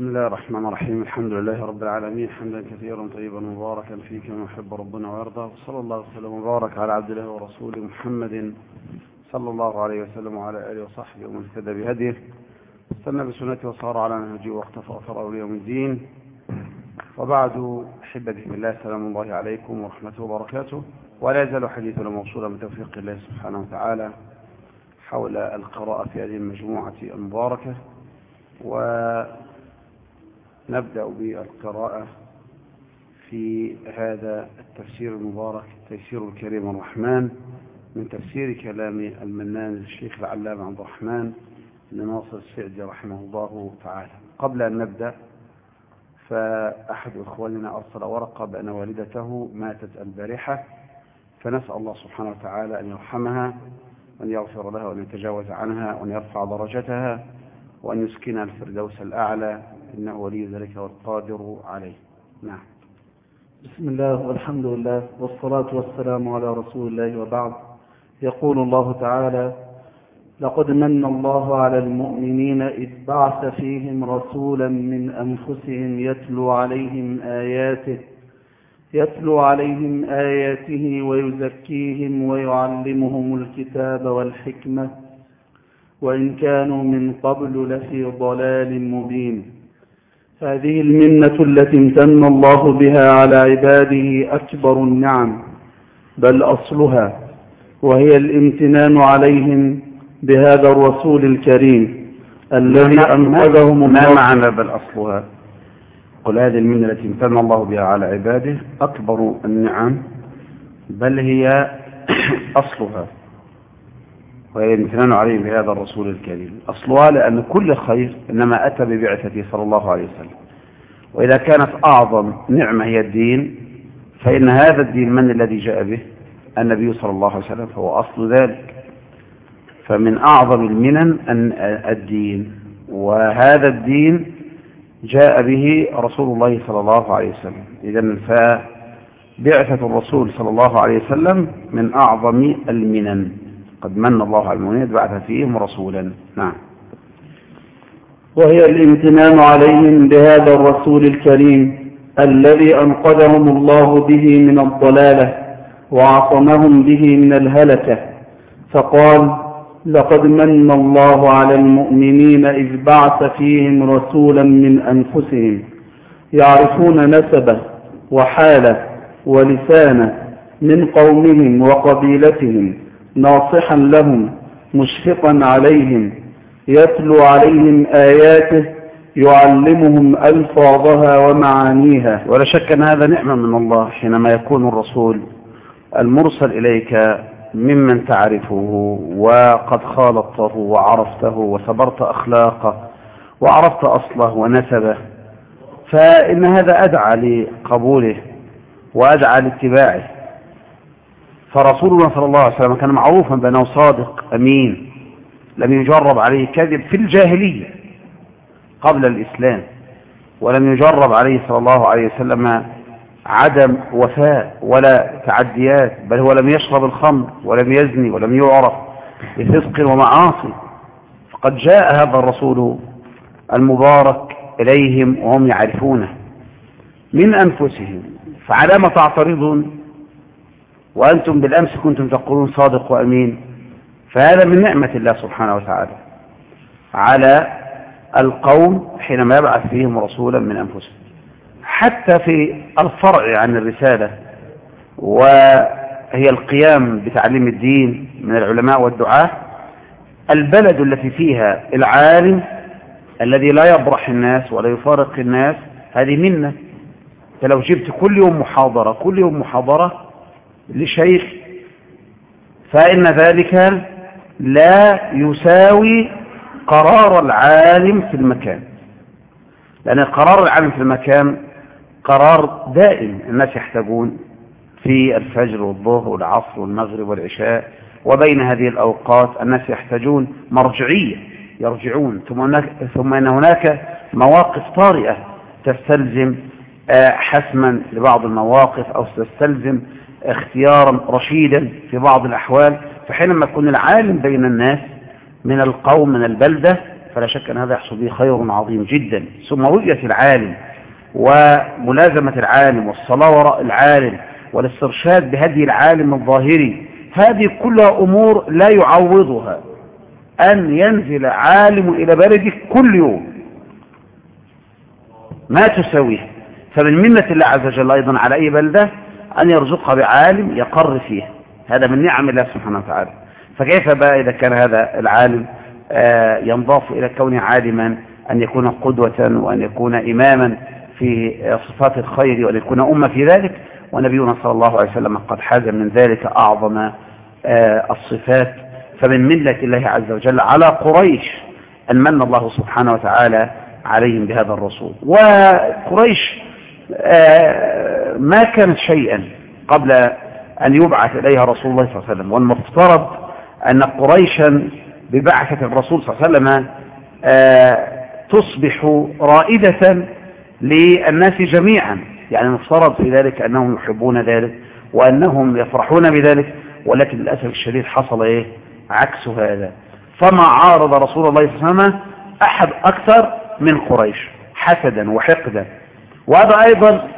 بسم الله الرحمن الرحيم. الحمد لله رب العالمين. حمدا كثيرا طيبا مباركا فيه كما يحب ربنا ويرضى. وصلى الله وسلم وبارك على عبد الله ورسوله محمد صلى الله عليه وسلم وعلى آله وصحبه ومن اهتدى بهديه. استنى بسنته وصار على نهجه واقتفى أثره ليوم الدين. وبعد احبتي الله سلام الله عليكم ورحمته وبركاته. ولا يزال حديثنا موصولا بتوفيق الله سبحانه وتعالى حول القراءة في هذه المجموعة المباركة. ونبدأ بالقراءة في هذا التفسير المبارك تيسير الكريم الرحمن من تفسير كلام المنان الشيخ العلامة عبد الرحمن بن ناصر السعدي رحمه الله تعالى. قبل أن نبدأ فأحد إخواننا أرسل ورقة بأن والدته ماتت البارحة فنسأل الله سبحانه وتعالى أن يرحمها وأن يغفر لها وأن يتجاوز عنها وأن يرفع درجتها وأن يسكنها الفردوس الأعلى إنه ولي ذلك والقادر عليه. نعم. بسم الله والحمد لله والصلاة والسلام على رسول الله وبعد. يقول الله تعالى لقد من الله على المؤمنين إذ بعث فيهم رسولا من أنفسهم يتلو عليهم آياته يتلو عليهم آياته ويزكيهم ويعلمهم الكتاب والحكمة وإن كانوا من قبل لفي ضلال مبين. هذه المنة التي امتن الله بها على عباده أكبر النعم بل أصلها وهي الامتنان عليهم بهذا الرسول الكريم الذي أنقذهم ما معنى بل أصلها؟ قل هذه المنة التي امتن الله بها على عباده أكبر النعم بل هي أصلها. وهي الامتنان عليه بهذا الرسول الكريم. أصلها لأن كل خير إنما أتى ببعثته صلى الله عليه وسلم. وإذا كانت أعظم نعمة هي الدين فإن هذا الدين من الذي جاء به؟ النبي صلى الله عليه وسلم فهو أصل ذلك. فمن أعظم المنن أن الدين وهذا الدين جاء به رسول الله صلى الله عليه وسلم. إذا فبعثة الرسول صلى الله عليه وسلم من أعظم المنن. قد من الله على المؤمنين بعث فيهم رسولا. نعم. وهي الامتنان عليهم بهذا الرسول الكريم الذي أنقذهم الله به من الضلالة وعصمهم به من الهلكة. فقال لقد من الله على المؤمنين إذ بعث فيهم رسولا من أنفسهم يعرفون نسبه وحاله ولسانه من قومهم وقبيلتهم ناصحا لهم مشفقا عليهم يتلو عليهم آياته يعلمهم ألفاظها ومعانيها. ولا شك أن هذا نعمة من الله حينما يكون الرسول المرسل إليك ممن تعرفه وقد خالطته وعرفته وصبرت أخلاقه وعرفت أصله ونسبه. فإن هذا أدعى لقبوله وأدعى لاتباعه. فرسولنا صلى الله عليه وسلم كان معروفا بأنه صادق أمين. لم يجرب عليه كذب في الجاهلية قبل الإسلام ولم يجرب عليه صلى الله عليه وسلم عدم وفاء ولا تعديات بل هو لم يشرب الخمر ولم يزني ولم يعرف بفسق ومعاصي. فقد جاء هذا الرسول المبارك إليهم وهم يعرفونه من أنفسهم فعلى ما تعترضون وأنتم بالأمس كنتم تقولون صادق وأمين فهذا من نعمة الله سبحانه وتعالى على القوم حينما يبعث فيهم رسولا من أنفسهم. حتى في الفرع عن الرسالة وهي القيام بتعليم الدين من العلماء والدعاة البلد التي فيها العالم الذي لا يبرح الناس ولا يفارق الناس هذه منة. فلو جبت كل يوم محاضرة كل يوم محاضرة لشيخ فإن ذلك لا يساوي قرار العالم في المكان. لأن قرار العالم في المكان قرار دائم الناس يحتاجون في الفجر والظهر والعصر والمغرب والعشاء. وبين هذه الأوقات الناس يحتاجون مرجعية يرجعون. ثم, هناك ثم أن هناك مواقف طارئة تستلزم حسما لبعض المواقف أو تستلزم اختيارا رشيدا في بعض الأحوال فحينما يكون العالم بين الناس من القوم من البلدة فلا شك أن هذا يحصل به خير عظيم جدا. ثم رؤية العالم وملازمة العالم والصلاة وراء العالم والاسترشاد بهدي العالم الظاهري هذه كلها أمور لا يعوضها. أن ينزل عالم إلى بلدك كل يوم. ما تساويه فمن منة الله عز وجل أيضا على أي بلدة؟ أن يرزقها بعالم يقر فيه هذا من نعم الله سبحانه وتعالى. فكيف بقى إذا كان هذا العالم ينضاف إلى كونه عالما أن يكون قدوة وأن يكون إماما في صفات الخير وأن يكون أمة في ذلك؟ ونبينا صلى الله عليه وسلم قد حاز من ذلك أعظم الصفات. فمن ملة الله عز وجل على قريش أن من الله سبحانه وتعالى عليهم بهذا الرسول. وقريش ما كانت شيئا قبل أن يبعث إليها رسول الله صلى الله عليه وسلم والمفترض أن قريشا ببعثة الرسول صلى الله عليه وسلم تصبح رائدة للناس جميعا. يعني المفترض في ذلك أنهم يحبون ذلك وأنهم يفرحون بذلك ولكن للأسف الشديد حصل إيه؟ عكس هذا. فما عارض رسول الله صلى الله عليه وسلم أحد أكثر من قريش حسدا وحقدا. وهذا أيضا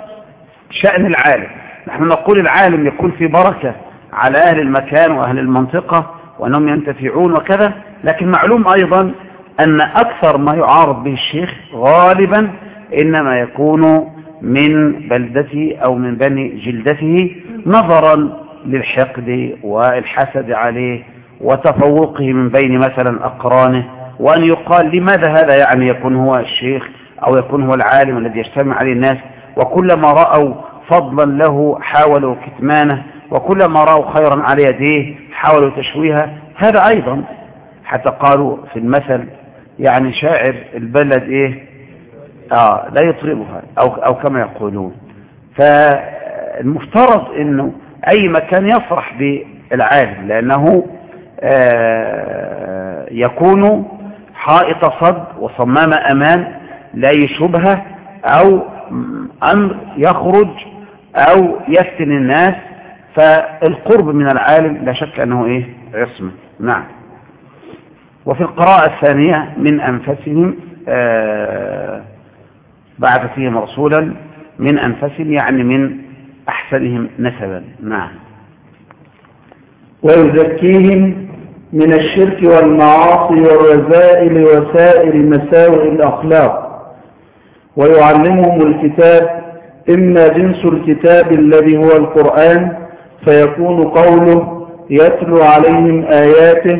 شأن العالم. نحن نقول العالم يكون في بركة على أهل المكان وأهل المنطقة وأنهم ينتفعون وكذا لكن معلوم أيضا أن أكثر ما يعارض به الشيخ غالبا إنما يكون من بلدته أو من بني جلدته نظرا للحقد والحسد عليه وتفوقه من بين مثلا أقرانه وأن يقال لماذا هذا يعني يكون هو الشيخ أو يكون هو العالم الذي يجتمع عليه الناس. وكلما رأوا فضلا له حاولوا كتمانه وكلما رأوا خيرا على يديه حاولوا تشويها. هذا أيضا حتى قالوا في المثل يعني شاعر البلد إيه؟ آه لا يطربها أو, أو كما يقولون. فالمفترض أنه أي مكان يفرح بالعالم لأنه آه يكون حائط صد وصمام أمان لا شبهة أو أمر يخرج أو يفتن الناس فالقرب من العالم لا شك أنه إيه؟ عصمة. نعم. وفي القراءة الثانية من أنفسهم آه بعث فيهم رسولا من أنفسهم يعني من أحسنهم نسبا. نعم. ويزكيهم من الشرك والمعاصي والرذائل وسائر مساوئ الأخلاق. ويعلمهم الكتاب إما جنس الكتاب الذي هو القرآن فيكون قوله يتلو عليهم آياته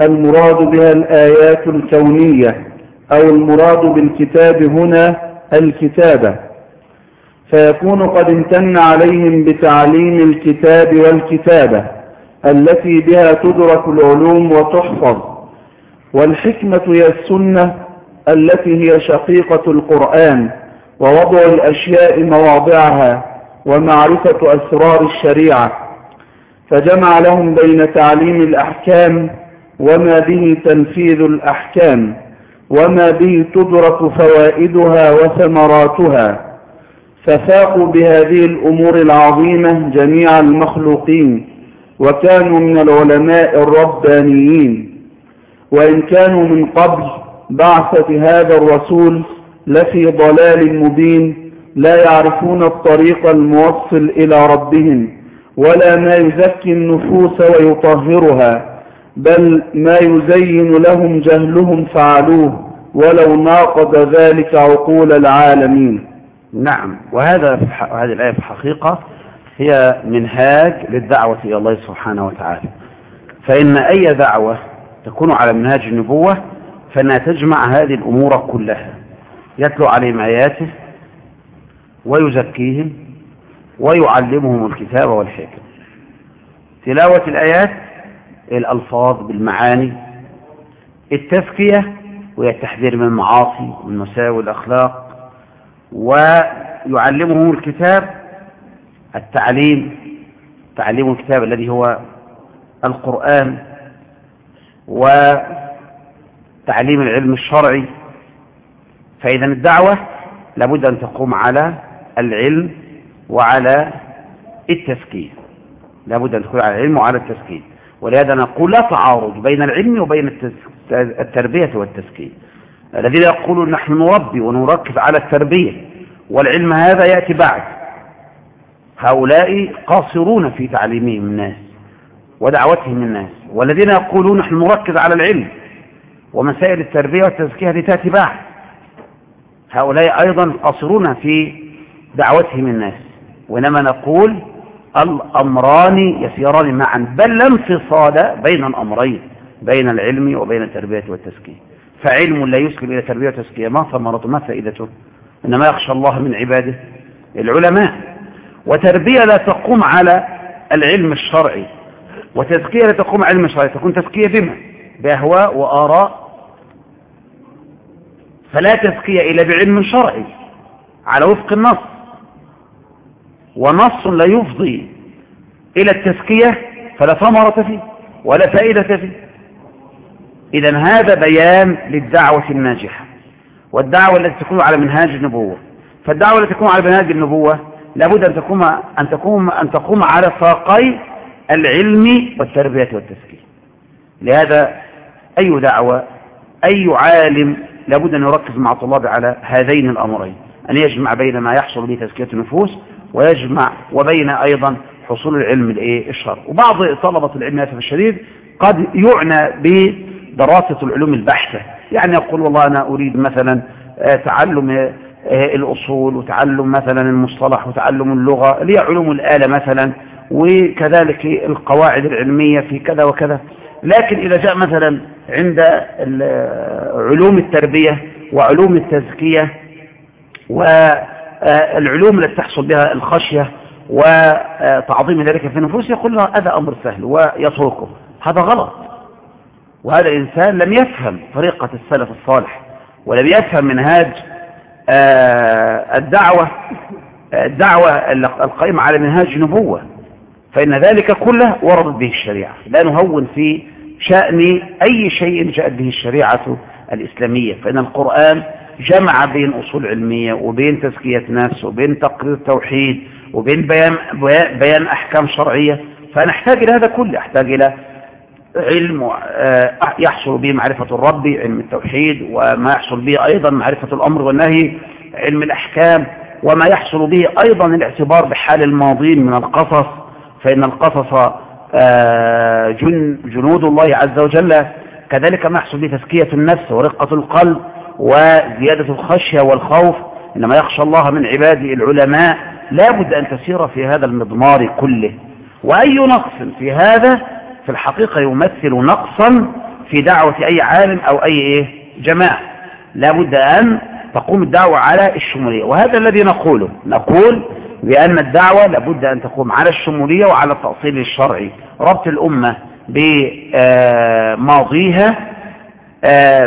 المراد بها الآيات الكونية أو المراد بالكتاب هنا الكتابة. فيكون قد امتن عليهم بتعليم الكتاب والكتابة التي بها تدرك العلوم وتحفظ. والحكمة هي السنة التي هي شقيقة القرآن ووضع الأشياء مواضعها ومعرفة أسرار الشريعة فجمع لهم بين تعليم الأحكام وما به تنفيذ الأحكام وما به تدرك فوائدها وثمراتها ففاقوا بهذه الأمور العظيمة جميع المخلوقين وكانوا من العلماء الربانيين وإن كانوا من قبل بعثة هذا الرسول لفي ضلال مبين لا يعرفون الطريق الموصل إلى ربهم ولا ما يزكي النفوس ويطهرها بل ما يزين لهم جهلهم فعلوه ولو ناقض ذلك عقول العالمين. نعم وهذا هذه الآية في الحقيقة هي منهاج للدعوة إلى الله سبحانه وتعالى. فإن أي دعوة تكون على منهاج النبوة فإنها تجمع هذه الأمور كلها. يتلو عليهم آياته ويزكيهم ويعلمهم الكتاب والحكم تلاوة الآيات الألفاظ بالمعاني التزكية وهي التحذير من المعاصي ومن مساوي الأخلاق ويعلمهم الكتاب التعليم تعليم الكتاب الذي هو القرآن وتعليم العلم الشرعي. فإذا الدعوة لابد أن تقوم على العلم وعلى التزكية لابد أن تكون على العلم وعلى التزكية ولهذا نقول لا تعارض بين العلم وبين التربية والتزكية الذين يقولون نحن نربي ونركز على التربية والعلم هذا يأتي بعد. هؤلاء قاصرون في تعليمهم الناس ودعوتهم الناس. والذين يقولون نحن نركز على العلم ومسائل التربية والتزكية تأتي بعد. هؤلاء أيضا قاصرون في دعوتهم الناس. وإنما نقول الأمران يسيران معا بل لا انفصال بين الأمرين بين العلم وبين التربية والتزكية. فعلم لا يسلم إلى تربية وتزكية. ما ثمرته؟ ما فائدته؟ إنما يخشى الله من عباده العلماء. وتربية لا تقوم على العلم الشرعي وتزكية لا تقوم العلم الشرعي تكون تزكية بما؟ بأهواء وآراء فلا تزكية إلا بعلم شرعي على وفق النص. ونص لا يفضي إلى التزكية فلا ثمرة فيه ولا فائدة فيه. إذا هذا بيان للدعوة الناجحة. والدعوة التي تكون على منهاج النبوة. فالدعوة التي تكون على منهاج النبوة لابد أن تقوم أن تقوم أن تقوم على ساقي العلم والتربية والتزكية. لهذا أي دعوة أي عالم لابد أن يركز مع طلاب على هذين الأمرين. أن يجمع بين ما يحصل به تزكية النفوس ويجمع وبين أيضا حصول العلم الشرع وبعض طلبة العلم للأسف الشديد قد يعنى بدراسة العلوم البحثة يعني يقول والله أنا أريد مثلا تعلم الأصول وتعلم مثلا المصطلح وتعلم اللغة علوم الآلة مثلا وكذلك القواعد العلمية في كذا وكذا. لكن إذا جاء مثلا عند علوم التربية وعلوم التزكية والعلوم التي تحصل بها الخشية وتعظيم ذلك في النفوس يقول له هذا أمر سهل ويتركه. هذا غلط. وهذا إنسان لم يفهم طريقة السلف الصالح ولم يفهم منهاج الدعوة الدعوة القائمة على منهاج نبوة فإن ذلك كله وردت به الشريعة. لا نهون في شأن أي شيء جاءت به الشريعة الإسلامية. فإن القرآن جمع بين أصول علمية وبين تزكية نفس وبين تقرير التوحيد وبين بيان, بيان أحكام شرعية فنحتاج إلى هذا كله. أحتاج إلى علم يحصل به معرفة الرب علم التوحيد وما يحصل به أيضا معرفة الأمر والنهي علم الأحكام وما يحصل به أيضا الاعتبار بحال الماضين من القصص. فإن القصص جنود الله عز وجل. كذلك ما يحصل تزكية النفس ورقة القلب وزيادة الخشية والخوف. إنما يخشى الله من عباده العلماء. لا بد أن تسير في هذا المضمار كله. وأي نقص في هذا؟ في الحقيقة يمثل نقصا في دعوة أي عالم أو أي إيه؟ جماعة. لا بد أن تقوم الدعوة على الشمولية. وهذا الذي نقوله. نقول بأن الدعوة لابد أن تقوم على الشمولية وعلى التأصيل الشرعي. ربط الأمة بماضيها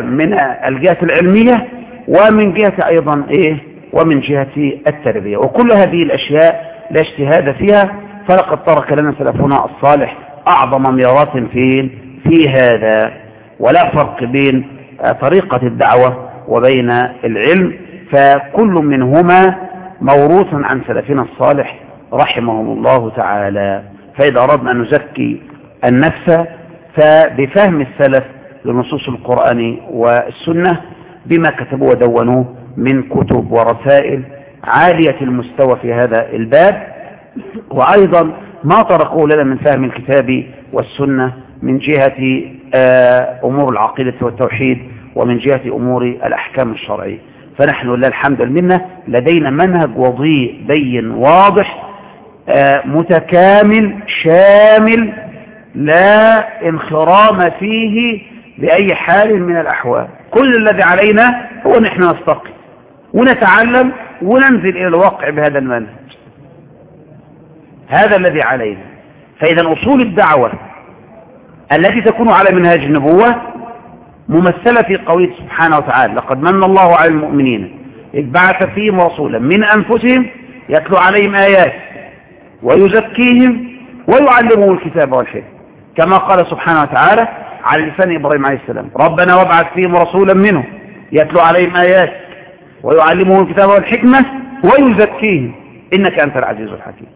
من الجهة العلمية ومن جهة أيضا إيه؟ ومن جهة التربية. وكل هذه الأشياء لا اجتهاد فيها فلقد ترك لنا سلفنا الصالح أعظم ميراث في في هذا. ولا فرق بين طريقة الدعوة وبين العلم. فكل منهما موروث عن سلفنا الصالح رحمهم الله تعالى. فإذا أردنا أن نزكي النفس فبفهم السلف لنصوص القرآن والسنة بما كتبوا ودونوه من كتب ورسائل عالية المستوى في هذا الباب. وأيضا ما طرقوه لنا من فهم الكتاب والسنة من جهة أمور العقيدة والتوحيد ومن جهة أمور الأحكام الشرعية. فنحن لله الحمد لله لدينا منهج وضيء بين واضح متكامل شامل لا انخرام فيه بأي حال من الأحوال. كل الذي علينا هو نحن نستقي ونتعلم وننزل إلى الواقع بهذا المنهج. هذا الذي علينا. فإذا أصول الدعوة التي تكون على منهاج النبوة ممثلة في قوله سبحانه وتعالى لقد من الله على المؤمنين إذ بعث فيهم رسولا من أنفسهم يتلو عليهم آيات ويزكيهم ويعلمهم الكتاب والحكمة. كما قال سبحانه وتعالى على لسان إبراهيم عليه السلام ربنا وابعث فيهم رسولا منهم يتلو عليهم آيات ويعلمهم الكتاب والحكمة ويزكيهم إنك أنت العزيز الحكيم.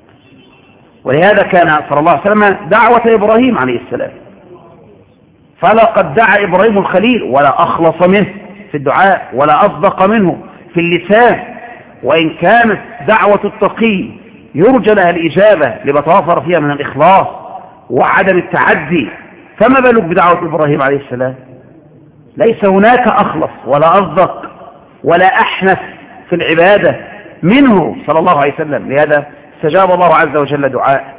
ولهذا كان صلى الله عليه وسلم دعوة إبراهيم عليه السلام. فلقد دعا إبراهيم الخليل ولا أخلص منه في الدعاء ولا أصدق منه في اللسان. وإن كانت دعوة التقي يرجى لها الإجابة لما توفر فيها من الإخلاص وعدم التعدي فما بالك بدعوة إبراهيم عليه السلام؟ ليس هناك أخلص ولا أصدق ولا أحنف في العبادة منه صلى الله عليه وسلم. لهذا استجاب الله عز وجل دعاء.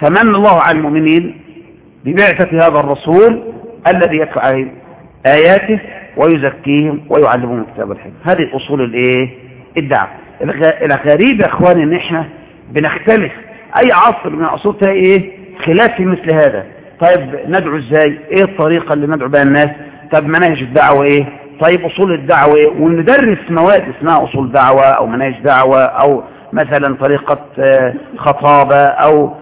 فمن الله على المؤمنين ببعثة هذا الرسول الذي يتلو عليهم آياته ويزكيهم ويعلمهم الكتاب الحكم هذه أصول الإيه؟ الدعوة الغريب يا إخواني إن إحنا بنختلف. أي عصر من العصور تلاقي إيه؟ خلاف في مثل هذا. طيب ندعو إزاي؟ إيه الطريقة اللي ندعو بها الناس؟ طيب مناهج الدعوة إيه؟ طيب أصول الدعوة إيه؟ وندرس مواد اسمها أصول دعوة أو مناهج دعوة أو مثلا طريقة خطابة أو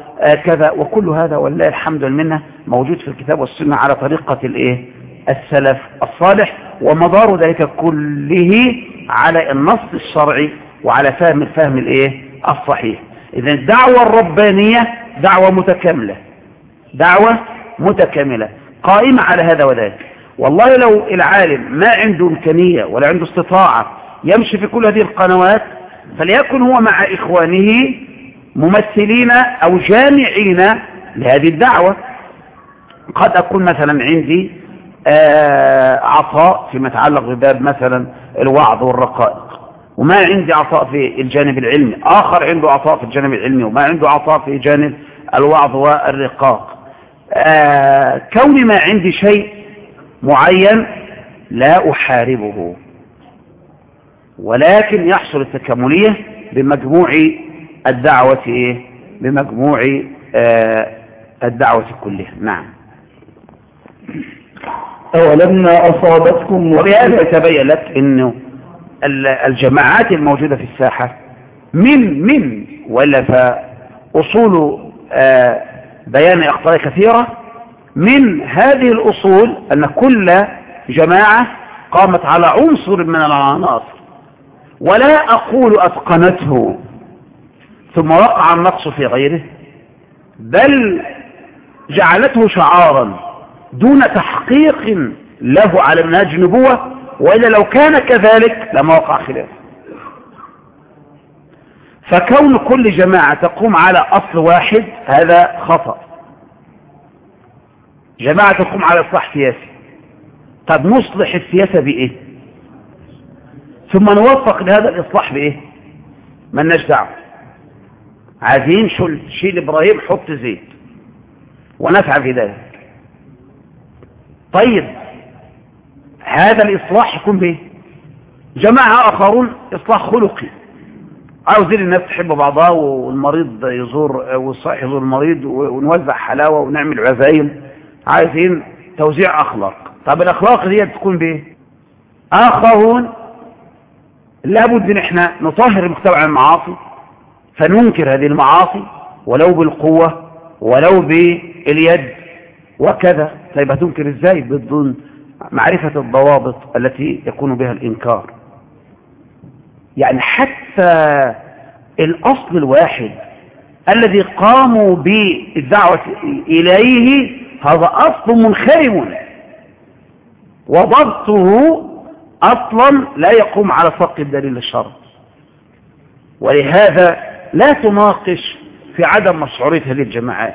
كذا وكل هذا والله الحمد لله موجود في الكتاب والسنة على طريقة الإيه؟ السلف الصالح ومدار ذلك كله على النص الشرعي وعلى فهم الفهم الإيه؟ الصحيح. اذا الدعوة الربانية دعوة متكاملة. دعوة متكاملة. قائمة على هذا وذاك والله لو العالم ما عنده إمكانية ولا عنده استطاعة يمشي في كل هذه القنوات فليكن هو مع إخوانه ممثلين أو جامعين لهذه الدعوة. قد أكون مثلا عندي عطاء فيما يتعلق بباب مثلا الوعظ والرقائق وما عندي عطاء في الجانب العلمي. آخر عنده عطاء في الجانب العلمي وما عنده عطاء في جانب الوعظ والرقاق. كوني ما عندي شيء معين لا أحاربه ولكن يحصل التكاملية بمجموع الدعوة إيه؟ بمجموع الدعوة كلها. نعم. أولما أصابتكم وبهذا يتبين لك أنه الجماعات الموجودة في الساحة من من ولا فأصول بيان أخطاء كثيرة. من هذه الأصول أن كل جماعة قامت على عنصر من العناصر. ولا أقول أتقنته. ثم وقع النقص في غيره بل جعلته شعارا دون تحقيق له على منهاج النبوة وإلا لو كان كذلك لما وقع خلاف فكون كل جماعة تقوم على أصل واحد هذا خطأ. جماعة تقوم على إصلاح سياسي. طب نصلح السياسة بإيه؟ ثم نوفق لهذا الإصلاح بإيه؟ ما دعوة. عايزين شيل إبراهيم حط زيت. ونفع في ذلك. طيب هذا الإصلاح يكون به جماعة آخرون إصلاح خلقي. عاوزين الناس تحب بعضها والمريض يزور والصحيح يزور المريض ونوزع حلاوة ونعمل عزايم. عايزين توزيع أخلاق. طب الأخلاق دي تكون به آخرون لابد إن إحنا نطهر المجتمع المعاصي. فننكر هذه المعاصي ولو بالقوة ولو باليد وكذا. طيب هتنكر إزاي بدون معرفة الضوابط التي يكون بها الإنكار؟ يعني حتى الأصل الواحد الذي قاموا بالدعوة إليه هذا أصل منخرم. وضبطه أصلا لا يقوم على فق الدليل الشرع ولهذا لا تناقش في عدم مشروعية هذه الجماعات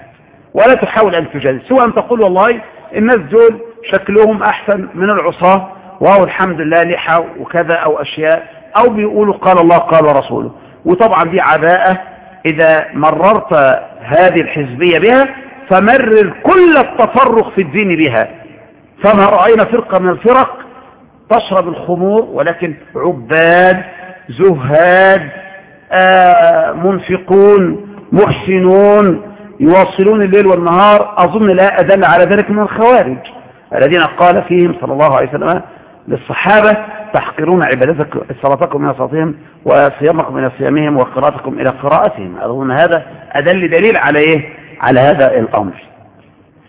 ولا تحاول أن تجادل سواء أن تقول والله الناس دول شكلهم أحسن من العصاة وهو الحمد لله لحى وكذا أو أشياء أو بيقولوا قال الله قال رسوله. وطبعا دي عباءة إذا مررت هذه الحزبية بها فمرر كل التفرق في الدين بها. فما رأينا فرقة من الفرق تشرب الخمور ولكن عباد زهاد منفقون محسنون يواصلون الليل والنهار. أظن لا أدل على ذلك من الخوارج الذين قال فيهم صلى الله عليه وسلم للصحابة تحقرون عبادتكم صلاتكم من صلاتهم وصيامكم من صيامهم وقراءتكم إلى قراءتهم. أظن هذا أدل دليل على إيه؟ على هذا الأمر.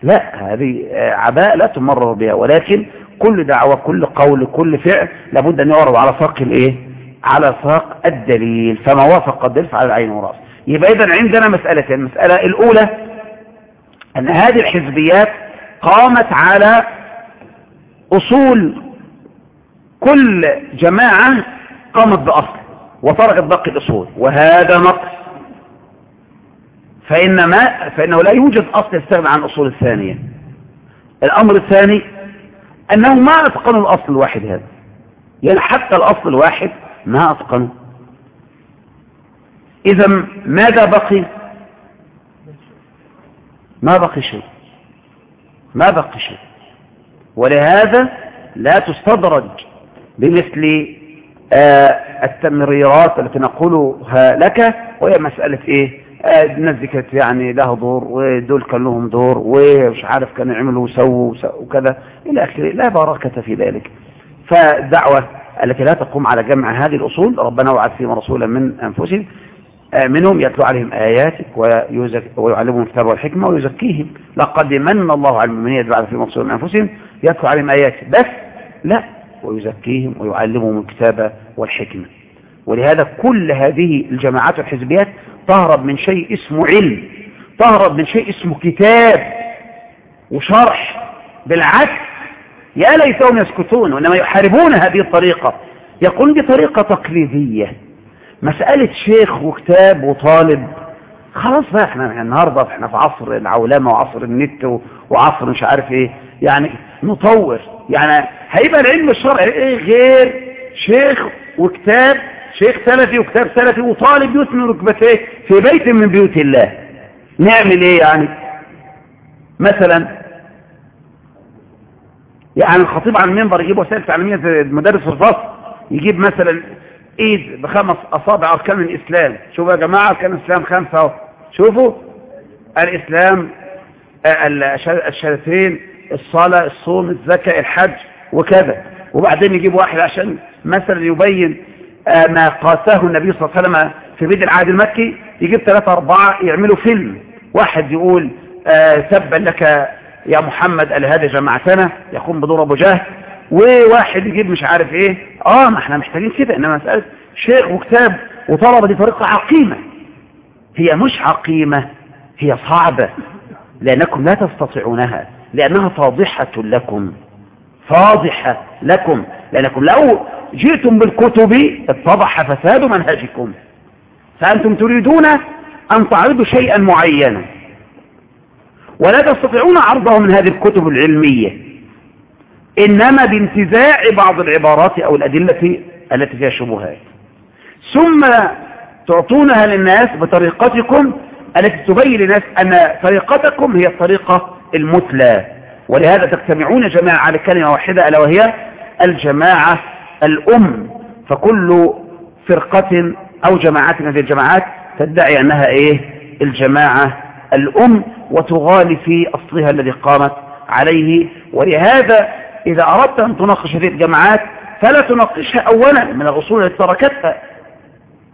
لا هذه عباء لا تمرر بها ولكن كل دعوة كل قول كل فعل لابد أن يعرض على ساق الإيه؟ على ساق الدليل فما وافق الدليل فعلى العين والرأس. يبقى إذن عندنا مسألتين المسألة الأولى أن هذه الحزبيات قامت على أصول كل جماعة قامت بأصل وتركت باقي الأصول وهذا نقص. فإن ما فإنه لا يوجد أصل يستغنى عن الأصول الثانية. الأمر الثاني أنه ما أتقنوا الأصل الواحد هذا. يعني حتى الأصل الواحد ما أتقنوا إذا ماذا بقي؟ ما بقي شيء. ما بقي شيء. ولهذا لا تستدرج بمثل آه التمريرات التي نقولها لك وهي مسألة إيه؟ آه كانت يعني لها دور ودول كان لهم دور ومش عارف كانوا يعملوا وسووا وكذا. إلى آخره لا بركة في ذلك. فالدعوة التي لا تقوم على جمع هذه الأصول ربنا وعد فيهم رسولا من أنفسهم منهم يتلو عليهم آياتك ويعلمهم الكتاب والحكمة ويزكيهم. لقد من الله على المؤمنين بعد فيهم رسولا من أنفسهم يتلو عليهم آياتك. بس لا ويزكيهم ويعلمهم الكتاب والحكمة. ولهذا كل هذه الجماعات والحزبيات تهرب من شيء اسمه علم تهرب من شيء اسمه كتاب وشرح بالعكس يا ليتهم يسكتون وإنما يحاربون هذه الطريقة. يقول دي طريقة تقليدية. مسألة شيخ وكتاب وطالب خلاص بقى إحنا النهاردة إحنا في عصر العولمة وعصر النت وعصر مش عارف إيه. يعني نطور. يعني هيبقى العلم الشرعي إيه غير شيخ وكتاب؟ شيخ سلفي وكتاب سلفي وطالب يثني ركبتيه في بيت من بيوت الله. نعمل إيه يعني؟ مثلا يعني الخطيب على المنبر يجيب وسائل تعليمية مدرس في الفصل يجيب مثلا إيد بخمس أصابع اركان الاسلام شوفوا يا جماعة اركان الاسلام خمسة أهو. شوفوا الإسلام الشهادتين الصلاة الصوم الزكاة الحج وكذا. وبعدين يجيب واحد عشان مثلا يبين ما قاسه النبي صلى الله عليه وسلم في بدء العهد المكي يجيب ثلاثة أربعة يعملوا فيلم. واحد يقول تبا لك يا محمد هذا جماعتنا يقوم بدور أبو جهل وواحد يجيب مش عارف إيه. آه ما إحنا محتاجين كده إنما مسألة شيخ وكتاب وطلبة دي طريقة عقيمة. هي مش عقيمة هي صعبة لأنكم لا تستطيعونها لأنها فاضحة لكم فاضحة لكم لأنكم لو جئتم بالكتب اتضح فساد منهجكم. فأنتم تريدون أن تعرضوا شيئا معينا. ولا تستطيعون عرضه من هذه الكتب العلمية. إنما بانتزاع بعض العبارات أو الأدلة التي فيها شبهات. ثم تعطونها للناس بطريقتكم التي تبين للناس أن طريقتكم هي الطريقة المثلى. ولهذا تجتمعون جماعة على كلمة واحدة ألا وهي الجماعة الأم. فكل فرقة أو جماعات من هذه الجماعات تدعي أنها إيه؟ الجماعة الأم وتغالي في أصلها الذي قامت عليه. ولهذا إذا أردت أن تناقش هذه الجماعات فلا تناقشها أولا من الأصول التي تركتها.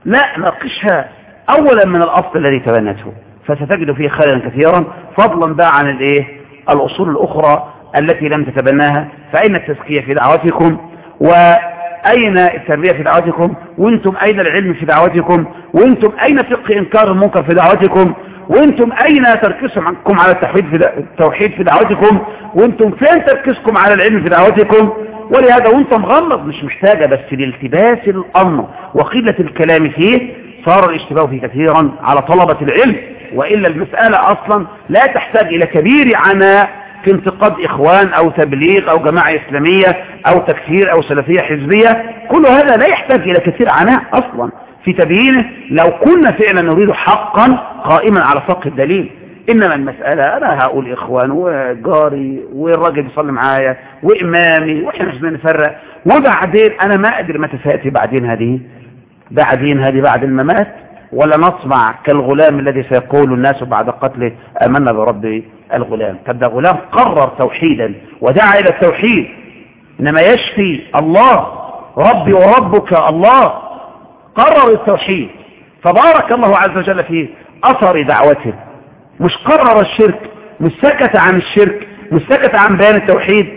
لا ناقشها أولا من الأصل الذي تبنته. فستجد فيه خيرا كثيرا فضلا بقى عن الإيه؟ الأصول الأخرى التي لم تتبناها. فأين التزكية في دعوتكم؟ وأين التربية في دعوتكم؟ وأنتم أين العلم في دعوتكم؟ وأنتم أين فقه إنكار المنكر في دعوتكم؟ وأنتم أين تركيزكم على التوحيد في التوحيد في دعوتكم؟ وأنتم فين تركيزكم على العلم في دعوتكم؟ ولهذا وانت مغمض مش محتاجة بس لالتباس الأمر وقلة الكلام فيه صار الاشتباه فيه كثيرا على طلبة العلم وإلا المسألة أصلا لا تحتاج إلى كبير عناء في انتقاد إخوان أو تبليغ أو جماعة إسلامية أو تكفير أو سلفية حزبية. كل هذا لا يحتاج إلى كثير عناء أصلا. في تبيينه لو كنا فعلا نريد حقا قائما على فقه الدليل. إنما المسألة أنا هقول إخوان وجاري والراجل بيصلي معايا وإمامي وإحنا مش نفرق وبعدين أنا ما أدري متى سيأتي بعدين هذه. بعدين هذه بعد الممات. ولا نصنع كالغلام الذي سيقول الناس بعد قتله آمنا برب الغلام. طب ده غلام قرر توحيدا ودعا إلى التوحيد. إنما يشفي الله. ربي وربك الله. قرر التوحيد فبارك الله عز وجل في أثر دعوته. مش قرر الشرك مش سكت عن الشرك مش سكت عن بيان التوحيد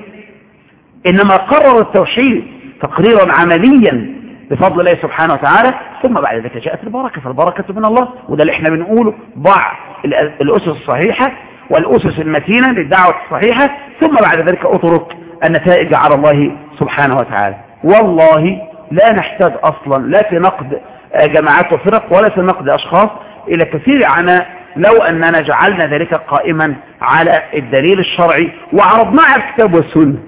إنما قرر التوحيد تقريرا عمليا بفضل الله سبحانه وتعالى ثم بعد ذلك جاءت البركة فالبركة من الله وده اللي إحنا بنقوله ضع الأسس الصحيحة والأسس المتينة للدعوة الصحيحة ثم بعد ذلك أترك النتائج على الله سبحانه وتعالى. والله لا نحتاج أصلا لا في نقد جماعات وفرق ولا في نقد أشخاص إلى كثير عناء لو أننا جعلنا ذلك قائما على الدليل الشرعي وعرضناه على الكتاب والسنة.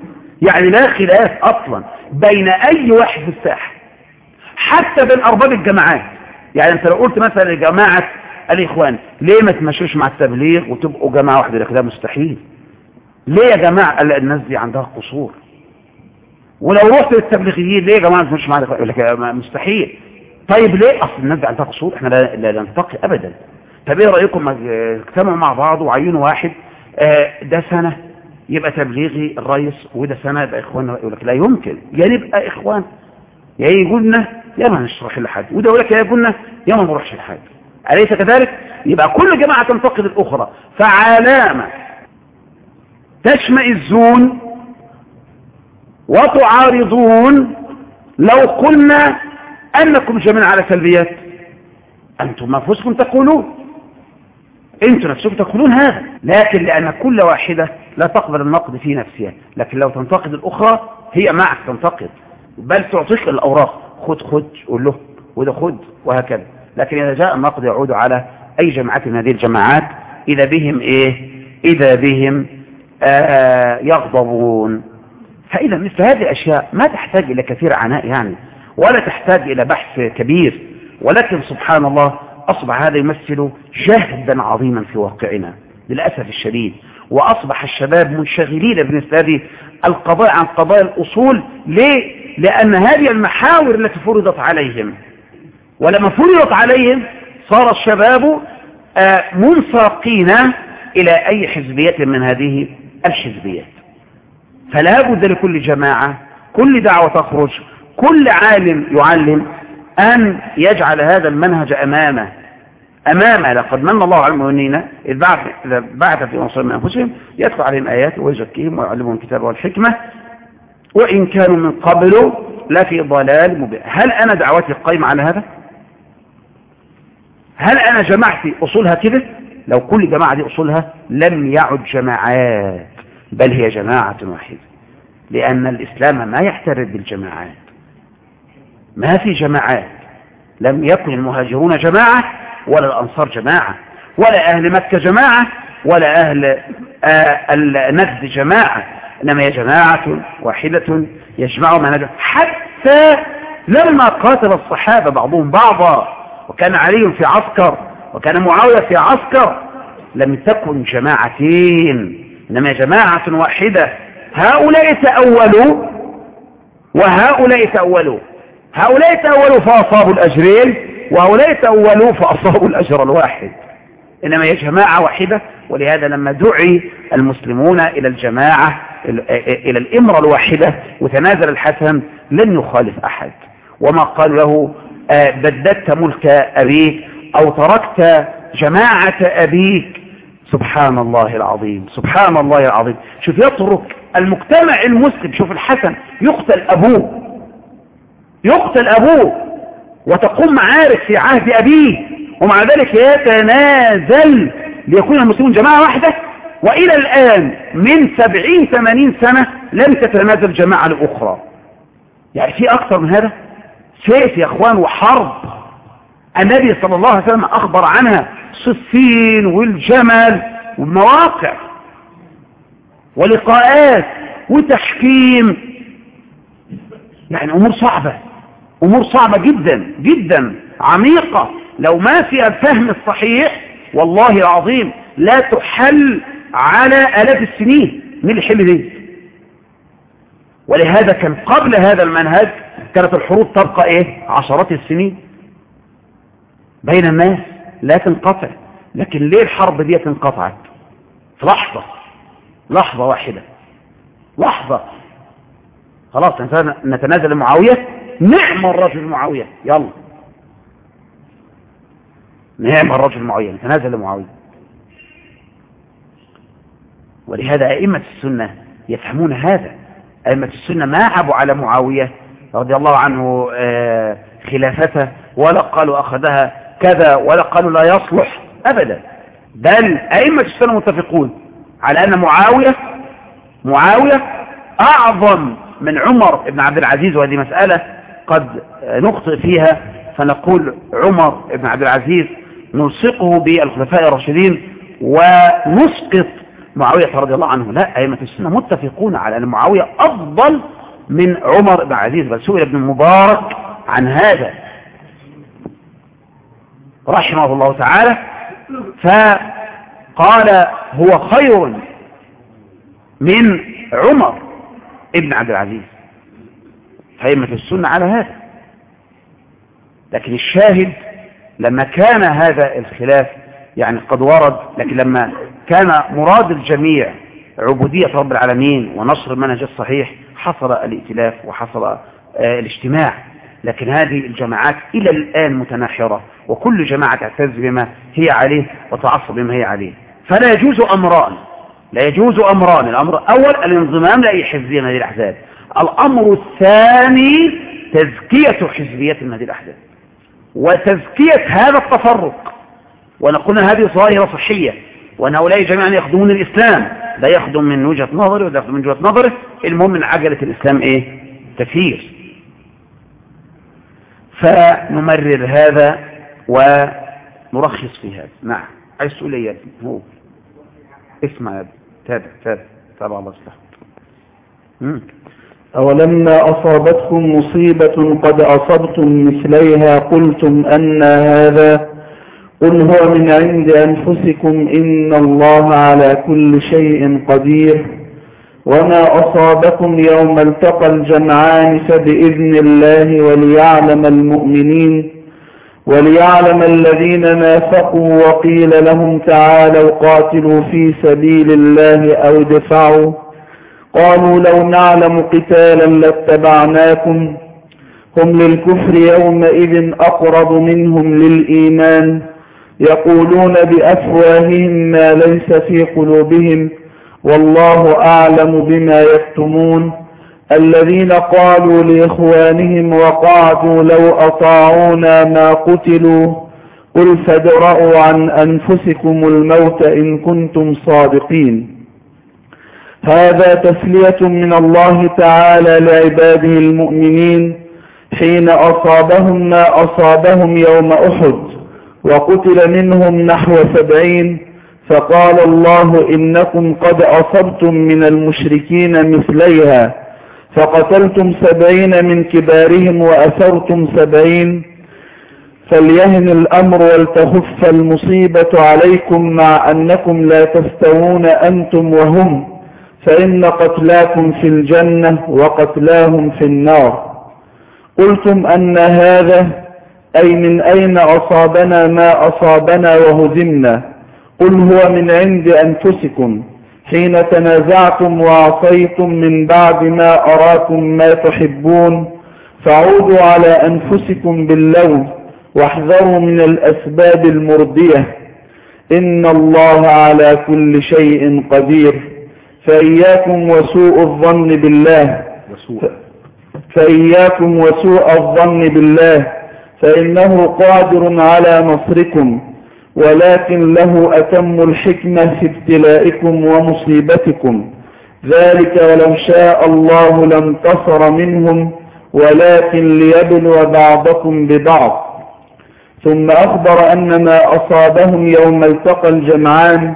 يعني لا خلاف أصلا بين أي واحد في الساحة حتى بين أرباب الجماعات. يعني أنت لو قلت مثلا لجماعة الإخوان ليه ما تمشوش مع التبليغ وتبقوا جماعة واحدة؟ لك ده مستحيل. ليه يا جماعة؟ الناس دي عندها قصور. ولو رحت للتبليغيين ليه يا جماعة؟ مش مع يقول لك مستحيل. طيب ليه؟ أصل الناس دي عندها قصور. إحنا لا, نلتقي ابدا. طب إيه رأيكم؟ اجتمعوا مع بعض وعينوا واحد. آه ده سنة يبقى تبليغي الرئيس وده سنة يبقى اخوان يقول لك لا يمكن. يا نبقى إخوان. يا يقول لنا يا ما نشرح لحد. وده يقول لك يا يقول لنا يا ما نروحش لحد. أليس كذلك؟ يبقى كل جماعة تنتقد الأخرى. فعلامة تشمئزون وتعارضون لو قلنا أنكم جميعا على سلبيات. أنتم أنفسكم تقولون. أنتم نفسكم تقولون هذا. لكن لأن كل واحدة لا تقبل النقد في نفسها. لكن لو تنتقد الأخرى هي معك تنتقد. بل تعطيك الأوراق. خد خد قول له. وده خد وهكذا. لكن إذا جاء النقد يعود على أي جماعة من هذه الجماعات إذا بهم إيه؟ إذا بهم آه يغضبون. فإذا مثل هذه الأشياء ما تحتاج إلى كثير عناء يعني ولا تحتاج إلى بحث كبير ولكن سبحان الله أصبح هذا يمثل جهدا عظيما في واقعنا للأسف الشديد وأصبح الشباب منشغلين بمثل هذه القضايا عن قضايا الأصول ليه؟ لأن هذه المحاور التي فرضت عليهم ولما فرضت عليهم صار الشباب منساقين إلى أي حزبية من هذه الحزبيات فلا بد لكل جماعة كل دعوة تخرج كل عالم يعلم أن يجعل هذا المنهج أمامه أمامه لقد من الله على المؤمنين إذ بعث, في أنصار أنفسهم يتلو عليهم آياته ويزكيهم ويعلمهم الكتاب والحكمة وإن كانوا من قبل لفي ضلال مبين هل أنا دعوتي قائمة على هذا؟ هل أنا جماعتي أصولها كده؟ لو كل جماعة دي أصولها لم يعد جماعات بل هي جماعة واحدة. لأن الإسلام ما يحترد بالجماعات. ما في جماعات. لم يكن المهاجرون جماعة ولا الأنصار جماعة ولا أهل مكة جماعة ولا أهل النجد جماعة. إنما هي جماعة واحدة يجمع منهج حتى لما قاتل الصحابة بعضهم بعضا وكان علي في عسكر وكان معاوية في عسكر لم تكن جماعتين. إنما جماعة واحدة. هؤلاء تأولوا وهؤلاء تأولوا. هؤلاء تأولوا فأصابوا الأجرين وهؤلاء تأولوا فأصابوا الأجر الواحد. إنما هي جماعة واحدة ولهذا لما دعي المسلمون إلى الجماعة إلى الإمرة الواحدة وتنازل الحسن لن يخالف أحد. وما قال له بددت ملك أبيك أو تركت جماعة أبيك. سبحان الله العظيم سبحان الله العظيم. شوف يترك المجتمع المسلم شوف الحسن يقتل أبوه. يقتل أبوه. وتقوم معارك في عهد أبيه. ومع ذلك يتنازل ليكون المسلمون جماعة واحدة. وإلى الآن من سبعين ثمانين سنة لم تتنازل جماعة لأخرى يعني في أكثر من هذا؟ سيف يا أخوان وحرب. النبي صلى الله عليه وسلم أخبر عنها. صفين والجمل والمواقع ولقاءات وتحكيم يعني أمور صعبة أمور صعبة جدا جدا عميقة. لو ما فيها الفهم الصحيح والله العظيم لا تحل على آلاف السنين من الحل دي. ولهذا كان قبل هذا المنهج كانت الحروب تبقى إيه؟ عشرات السنين. بين الناس. لا تنقطع. لكن ليه الحرب دي انقطعت في لحظة. لحظة واحدة. لحظة. خلاص نتنازل لمعاوية. نعم الرجل معاوية. يلا. نعم الرجل معاوية. نتنازل لمعاوية. ولهذا أئمة السنة يفهمون هذا. أئمة السنة ما عبوا على معاوية رضي الله عنه خلافته ولا قالوا أخذها كذا ولا قالوا لا يصلح أبدا. بل أئمة السنة متفقون على أن معاوية معاوية أعظم من عمر بن عبد العزيز وهذه مسألة قد نخطئ فيها فنقول عمر بن عبد العزيز نلصقه بالخلفاء الراشدين ونسقط معاوية رضي الله عنه. لا أئمة السنة متفقون على أن معاوية أفضل من عمر بن عزيز بل سئل ابن المبارك عن هذا. رحمه الله تعالى فقال هو خير من عمر ابن عبد العزيز. فأئمة السنة على هذا. لكن الشاهد لما كان هذا الخلاف يعني قد ورد لكن لما كان مراد الجميع عبودية رب العالمين ونصر المنهج الصحيح حصل الائتلاف وحصل آه الاجتماع. لكن هذه الجماعات إلى الآن متناحرة وكل جماعة تعتز بما هي عليه وتعصب بما هي عليه. فلا يجوز أمران. لا يجوز أمران. الأمر الأول الانضمام لأي حزبية من هذه الأحزاب. الأمر الثاني تزكية حزبية من هذه الأحزاب. وتزكية هذا التفرق. ونقول هذه ظاهرة صحية. وأن هؤلاء جميعا يخدمون الإسلام. لا يخدم من وجهة نظره ولا يخدم من وجهة نظره. المهم من عجلة الإسلام إيه؟ تكفير. فنمرر هذا ونرخص في هذا. نعم. عايز تقول إيه يا ابني هو. اسمع يا ابني تابع تابع تابع الله يصلحك أولما أصابتكم مصيبة قد أصبتم مثليها قلتم أن هذا قل هو من عند أنفسكم إن الله على كل شيء قدير. وما أصابكم يوم التقى الجمعان فبإذن الله وليعلم المؤمنين وليعلم الذين نافقوا وقيل لهم تعالوا قاتلوا في سبيل الله أو دفعوا. قالوا لو نعلم قتالا لاتبعناكم. هم للكفر يومئذ أقرب منهم للإيمان. يقولون بأفواههم ما ليس في قلوبهم. والله أعلم بما يكتمون. الذين قالوا لإخوانهم وقعدوا لو أطاعونا ما قتلوا قل فادرأوا عن أنفسكم الموت إن كنتم صادقين. هذا تسلية من الله تعالى لعباده المؤمنين حين أصابهم ما أصابهم يوم أحد وقتل منهم نحو سبعين فقال الله إنكم قد أصبتم من المشركين مثليها. فقتلتم سبعين من كبارهم وأثرتم سبعين فليهن الأمر ولتخف المصيبة عليكم مع أنكم لا تستوون أنتم وهم فإن قتلاكم في الجنة وقتلاهم في النار. قلتم أن هذا أي من أين أصابنا ما أصابنا وهزمنا. قل هو من عند أنفسكم. حين تنازعتم وعصيتم من بعد ما أراكم ما تحبون فعودوا على أنفسكم باللوم واحذروا من الأسباب المردية إن الله على كل شيء قدير. فإياكم وسوء الظن بالله. فإياكم وسوء الظن بالله. فإنه قادر على نصركم. ولكن له أتم الحكمة في ابتلائكم ومصيبتكم. ذلك ولو شاء الله لانتصر منهم ولكن ليبلو بعضكم ببعض. ثم أخبر أن ما أصابهم يوم التقى الجمعان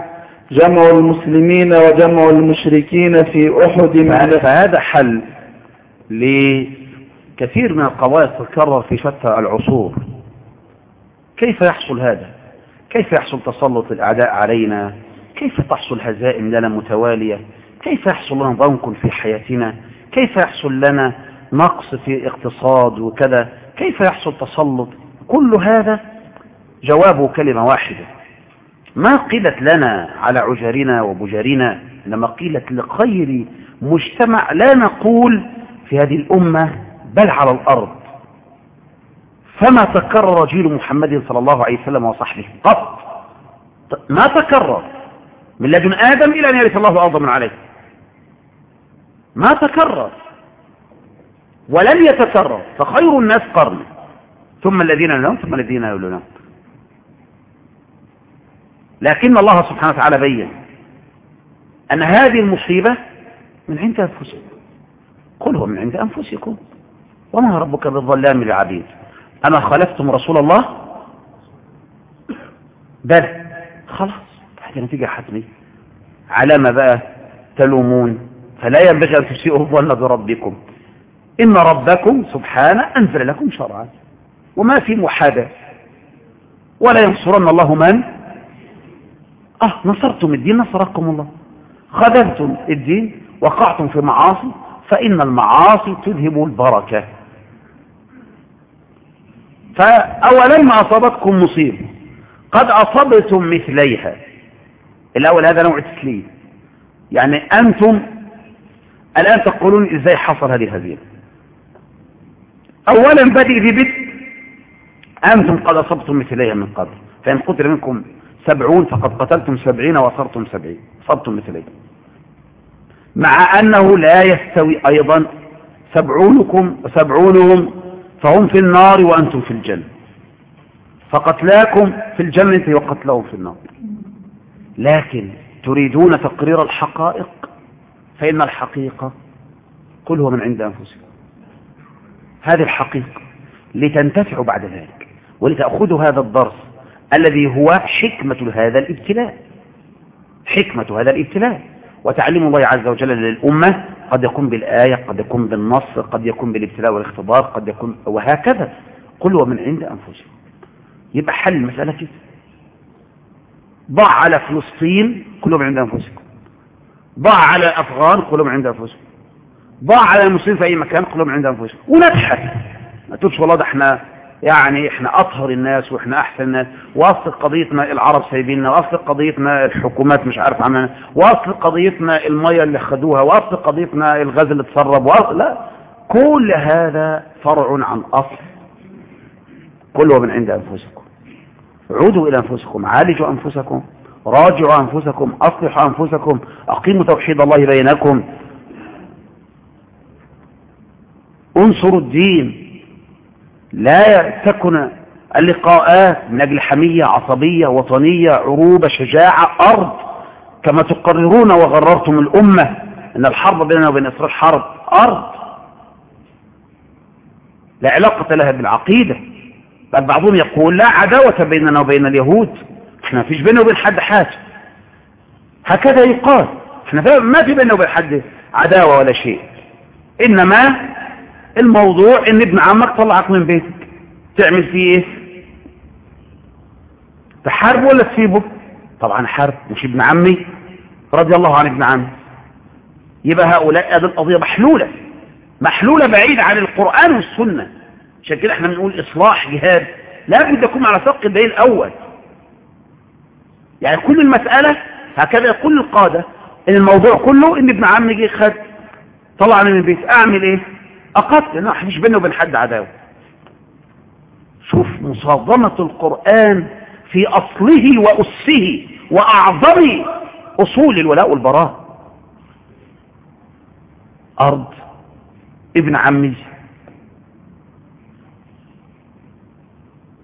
جمع المسلمين وجمع المشركين في أحد فهذا حل لكثير من القضايا تتكرر في شتى العصور. كيف يحصل هذا؟ كيف يحصل تسلط الأعداء علينا؟ كيف تحصل هزائم لنا متوالية؟ كيف يحصل لنا ضنك في حياتنا؟ كيف يحصل لنا نقص في اقتصاد وكذا؟ كيف يحصل تسلط؟ كل هذا جوابه كلمة واحدة. ما قيلت لنا على عجرنا وبجرنا لما قيلت لخير مجتمع لا نقول في هذه الأمة بل على الأرض. فما تكرر جيل محمد صلى الله عليه وسلم وصحبه. قط. ما تكرر. من لدن آدم إلى أن يرث الله الأرض من عليه. ما تكرر. ولن يتكرر. فخير الناس قرن. ثم الذين يلونهم ثم الذين يلونهم لكن الله سبحانه وتعالى بين أن هذه المصيبة من عند أنفسهم قل هو من عند أنفسكم. وما ربك بالظلام للعبيد. أما خالفتم رسول الله؟ بل خلاص. هذه نتيجة حتمية. على ما بقى تلومون. فلا ينبغي أن تسيئوا الظن بربكم. إن ربكم سبحانه أنزل لكم شرعا. وما في محادثة ولا ينصرن الله من؟ آه نصرتم الدين نصركم الله. خذلتم الدين وقعتم في معاصي فإن المعاصي تذهب البركة. فأولما أصابتكم مصيبة. قد أصبتم مثليها. الأول هذا نوع تسليم. يعني أنتم الآن تقولون إزاي حصل هذه الهزيمة. أولا بدء ببدء. أنتم قد أصبتم مثليها من قبل. فإن قتل منكم سبعون فقد قتلتم سبعين وصرتم سبعين. أصبتم مثليها. مع أنه لا يستوي أيضا سبعونكم وسبعونهم فهم في النار وأنتم في الجنة. فقتلاكم في الجنة وقتلهم في النار. لكن تريدون تقرير الحقائق؟ فإن الحقيقة كل هو من عند أنفسكم. هذه الحقيقة لتنتفعوا بعد ذلك ولتأخذوا هذا الدرس الذي هو حكمة هذا الابتلاء. حكمة هذا الابتلاء. وتعليم الله عز وجل للأمة قد يكون بالآية قد يكون بالنص قد يكون بالابتلاء والاختبار قد يكون وهكذا. كل هو من عند أنفسهم يبقى حل المسألة كده ضع على فلسطين كلهم عند أنفسكم. ضع على الأفغان كلهم عند أنفسكم. ضع على المسلمين في أي مكان كلهم عند أنفسكم. ونبحث ما تقولش والله ده إحنا يعني إحنا أطهر الناس وإحنا أحسن الناس. وأصل قضيتنا العرب سايبيننا وأصل قضيتنا الحكومات مش عارف عملنا. وأصل قضيتنا المية اللي خدوها وأصل قضيتنا الغاز اللي اتسرب. واصل لا كل هذا فرع عن أصل. كله من عند أنفسكم. عودوا إلى أنفسكم. عالجوا أنفسكم. راجعوا أنفسكم. أصلحوا أنفسكم. أقيموا توحيد الله بينكم. انصروا الدين. لا تكن اللقاءات من أجل حمية عصبية وطنية عروبة شجاعة أرض كما تقررون وغررتم الأمة أن الحرب بيننا وبين إسرائيل حرب أرض. لا علاقة لها بالعقيدة. بل بعضهم يقول لا عداوة بيننا وبين اليهود. إحنا فيش بيننا وبين حد حاجة. هكذا يقال. إحنا ما في بيننا وبين حد عداوة ولا شيء. إنما الموضوع إن ابن عمك طلعك من بيتك. تعمل فيه إيه؟ تحارب ولا تسيبه؟ طبعا حرب مش ابن عمي. رضي الله عن ابن عمي. يبقى هؤلاء هذه القضية محلولة. محلولة بعيد عن القرآن والسنة. عشان كده إحنا بنقول إصلاح جهاد. لا بد يكون على سق الدليل الأول. يعني كل المسألة هكذا يقول القادة إن الموضوع كله إن ابن عمي جه خد طلعني من البيت أعمل إيه؟ أقتل لأنه مش بينه وبين حد عداوة. شوف مصادمة القرآن في أصله وأسه وأعظم أصول الولاء والبراء. أرض ابن عمي.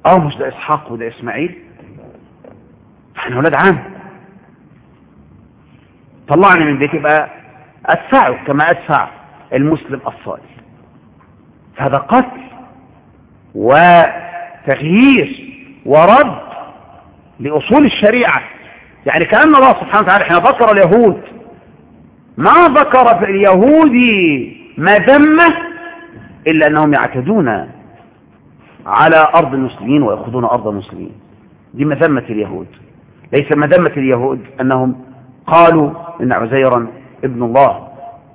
أو مش ده إسحاق وده إسماعيل. إحنا ولاد عام طلعني من بيتي بقى أدفعه كما أدفع المسلم الصالح. هذا قتل وتغيير ورد لأصول الشريعة. يعني كأن الله سبحانه وتعالى حين ذكر اليهود ما ذكر في اليهود مذمة إلا أنهم يعتدون على أرض المسلمين ويأخذون أرض المسلمين. دي مذمة اليهود. ليس مذمة اليهود أنهم قالوا إن عزيرا ابن الله.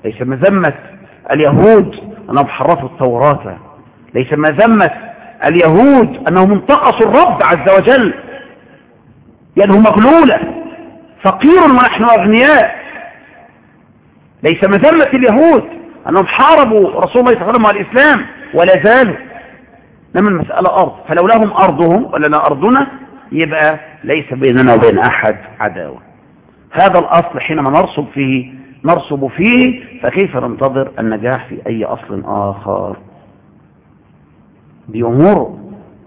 ليس مذمة اليهود أنهم حرفوا التوراة. ليس مذمة اليهود أنهم انتقصوا الرب عز وجل. يده مغلولة. فقير ونحن أغنياء. ليس مذمة اليهود أنهم حاربوا رسول الله صلى الله عليه وسلم الإسلام. ولا زالوا. لما المسألة أرض. فلو لهم أرضهم ولنا أرضنا يبقى ليس بيننا وبين أحد عداوة. هذا الأصل حينما نرصب فيه نرصب فيه فكيف ننتظر النجاح في أي أصل آخر؟ دي أمور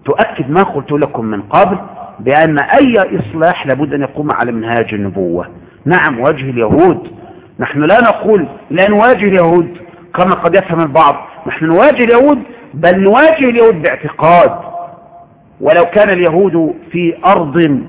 تؤكد ما قلت لكم من قبل بأن أي إصلاح لابد أن يقوم على منهاج النبوة. نعم واجه اليهود. نحن لا نقول لا نواجه اليهود كما قد يفهم البعض. نحن نواجه اليهود بل نواجه اليهود باعتقاد. ولو كان اليهود في أرض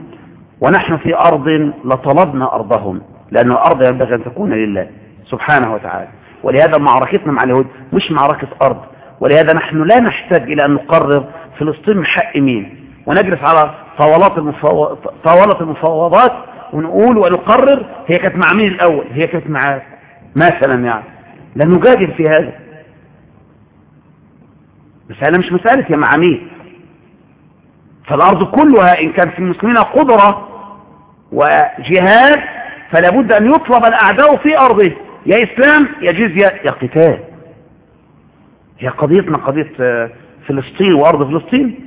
ونحن في أرض لطلبنا أرضهم. لأن الأرض ينبغي أن تكون لله سبحانه وتعالى. ولهذا معركتنا مع اليهود مش معركة أرض. ولهذا نحن لا نحتاج إلى أن نقرر فلسطين من حق مين. ونجلس على طاولات المفاوض... طاولة المفاوضات ونقول ونقرر هي كانت مع مين الأول. هي كانت مع مثلا يعني. لا نجادل في هذا. مسألة مش مسألة هي مع مين. فالأرض كلها إن كان في المسلمين قدرة وجهاد فلا بد أن يطلب الأعداء في أرضه. يا إسلام يا جزية يا قتال. هي قضيتنا قضية فلسطين وأرض فلسطين؟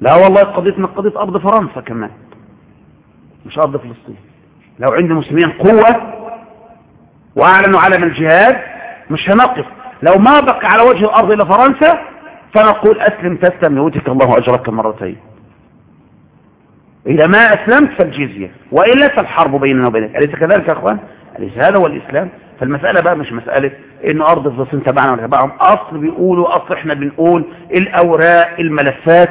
لا والله قضيتنا قضية أرض فرنسا كمان. مش أرض فلسطين. لو عند المسلمين قوة وأعلنوا علم الجهاد مش هنقف. لو ما بقى على وجه الأرض إلى فرنسا فنقول أسلم تسلم يؤتك الله أجرك مرتين. إذا ما أسلمت فالجزية وإلا فالحرب بيننا وبينك. أليس كذلك يا أخوان؟ أليس هذا هو الإسلام؟ فالمسألة بقى مش مسألة إن أرض فلسطين تبعنا ولا تبعهم. أصل بيقولوا أصل إحنا بنقول الأوراق الملفات.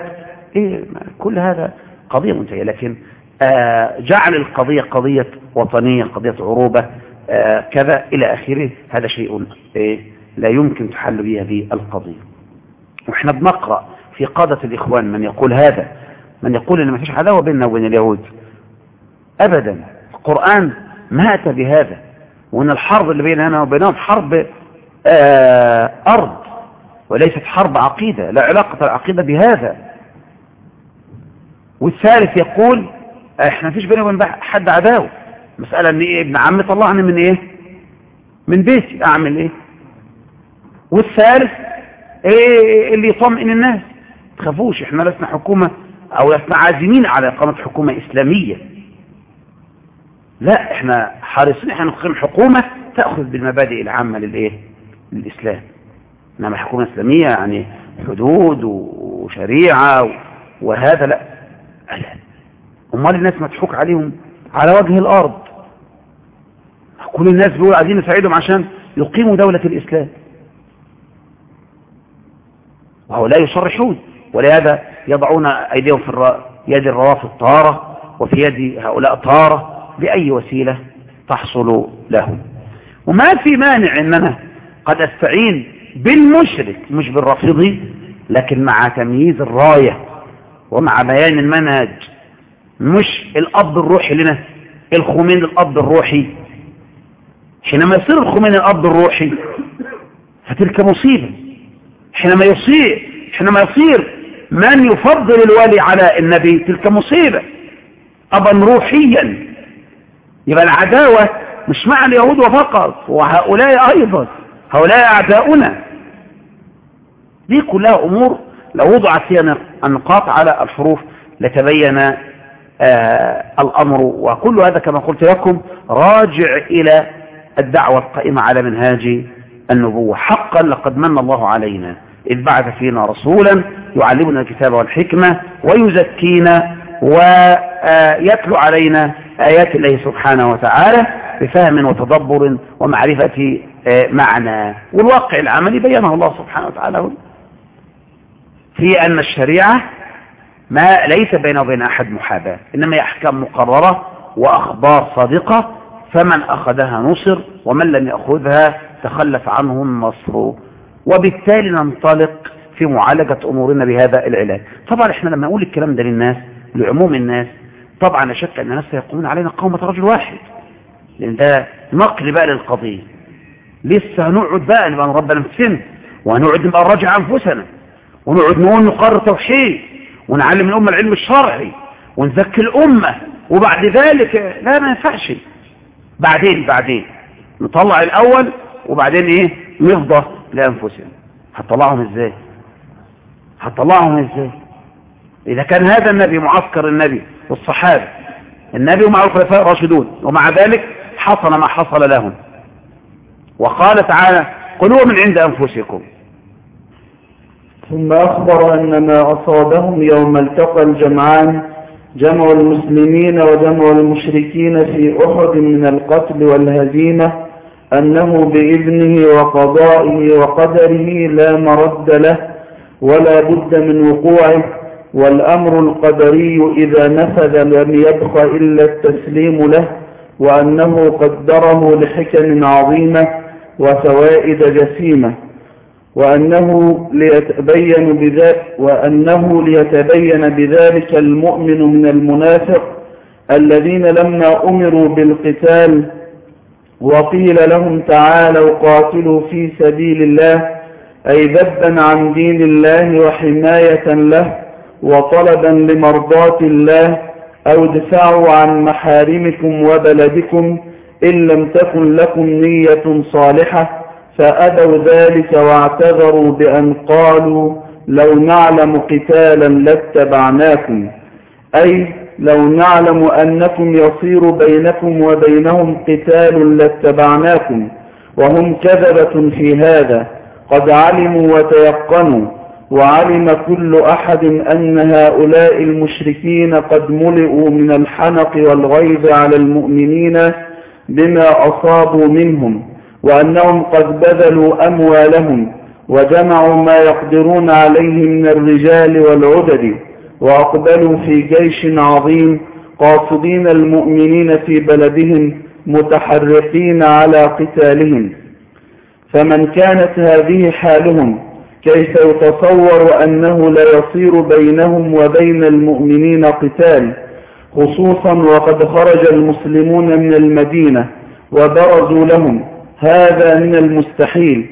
إيه كل هذا قضية منتهية. لكن آه جعل القضية قضية وطنية قضية عروبة آه كذا إلى آخره. هذا شيء إيه لا يمكن تحل به هذه القضية. وإحنا بنقرأ في قادة الإخوان من يقول هذا. من يقول إن ما فيش عداوه بيننا وبين اليهود. ابدا. القرآن ما اتى بهذا. وإن الحرب اللي بيننا وبينهم حرب آه أرض. وليست حرب عقيدة. لا علاقة العقيدة بهذا. والثالث يقول إحنا ما فيش بيننا وبين حد عداوة. مسألة ان إيه ابن عمي طلعني من إيه؟ من بيتي. أعمل إيه؟ والثالث إيه اللي يطمئن الناس. تخافوش إحنا لسنا حكومة أو لسنا عازمين على إقامة حكومة إسلامية. لا إحنا حريصين إحنا نقيم حكومة تأخذ بالمبادئ العامة للإيه؟ للإسلام. إنما حكومة اسلامية يعني حدود وشريعة وهذا لا. أمال الناس مضحوك عليهم على وجه الأرض. كل الناس بيقول عايزين نساعدهم عشان يقيموا دولة الإسلام. وهو لا يصرحون. ولهذا يضعون أيديهم في. يد الروافض طارة وفي يد هؤلاء طارة بأي وسيلة تحصل لهم وما في مانع أن أنا قد أستعين بالمشرك مش بالرافضي لكن مع تمييز الراية ومع بيان المنهج مش الأب الروحي لنا الخمين الأب الروحي حينما يصير الخمين الأب الروحي فتلك مصيبة حينما يصير حينما يصير من يفضل الولي على النبي؟ تلك مصيبة. أبا روحيا. يبقى العداوة مش مع اليهود فقط وهؤلاء أيضا. هؤلاء أعداؤنا. دي كلها أمور لو وضعت فيها النقاط على الحروف لتبين آه الأمر. وكل هذا كما قلت لكم راجع إلى الدعوة القائمة على منهاج النبوة. حقا لقد من الله علينا. إذ بعث فينا رسولا يعلمنا الكتاب والحكمة ويزكينا ويتلو علينا آيات الله سبحانه وتعالى بفهم وتدبر ومعرفة معنى. والواقع العملي بينه الله سبحانه وتعالى في أن الشريعة ما ليس بينه وبين أحد محاباة إنما هي أحكام مقررة وأخبار صادقة فمن أخذها نصر ومن لم يأخذها تخلف عنه النصر. وبالتالي ننطلق في معالجة أمورنا بهذا العلاج. طبعا إحنا لما نقول الكلام ده للناس لعموم الناس طبعا لا شك أن الناس سيقومون علينا قومة رجل واحد. لأن ده نقل بقى للقضية. لسه هنقعد بقى نبقى نربى نفسنا وهنقعد نبقى نراجع أنفسنا ونقعد نقول نقرر توحيد ونعلم الأمة العلم الشرعي ونزكي الأمة. وبعد ذلك لا ما ينفعش. بعدين بعدين. نطلع الأول وبعدين إيه؟ نفضى. لأنفسنا هتطلعهم إزاي؟ هتطلعهم إزاي؟ إذا كان هذا النبي معسكر النبي والصحابة النبي ومع الخلفاء الراشدون ومع ذلك حصل ما حصل لهم. وقال تعالى قل هو من عند أنفسكم. ثم أخبر أن ما أصابهم يوم التقى الجمعان جمع المسلمين وجمع المشركين في أحد من القتل والهزيمة أنه بإذنه وقضائه وقدره لا مرد له ولا بد من وقوعه والأمر القدري إذا نفذ لم يبق إلا التسليم له وأنه قدره لحكم عظيمة وفوائد جسيمة وأنه ليتبين بذلك وأنه ليتبين بذلك المؤمن من المنافق الذين لما أمروا بالقتال وقيل لهم تعالوا قاتلوا في سبيل الله أي ذبا عن دين الله وحماية له وطلبا لمرضاة الله أو دفاعوا عن محارمكم وبلدكم إن لم تكن لكم نية صالحة فأبوا ذلك واعتذروا بأن قالوا لو نعلم قتالا لاتبعناكم. أي لو نعلم أنكم يصير بينكم وبينهم قتال لاتبعناكم وهم كذبة في هذا قد علموا وتيقنوا وعلم كل أحد أن هؤلاء المشركين قد ملئوا من الحنق والغيظ على المؤمنين بما أصابوا منهم وأنهم قد بذلوا أموالهم وجمعوا ما يقدرون عليه من الرجال والعدد. وأقبلوا في جيش عظيم قاصدين المؤمنين في بلدهم متحرقين على قتالهم. فمن كانت هذه حالهم كيف يتصور أنه لا يصير بينهم وبين المؤمنين قتال؟ خصوصا وقد خرج المسلمون من المدينة وبرزوا لهم. هذا من المستحيل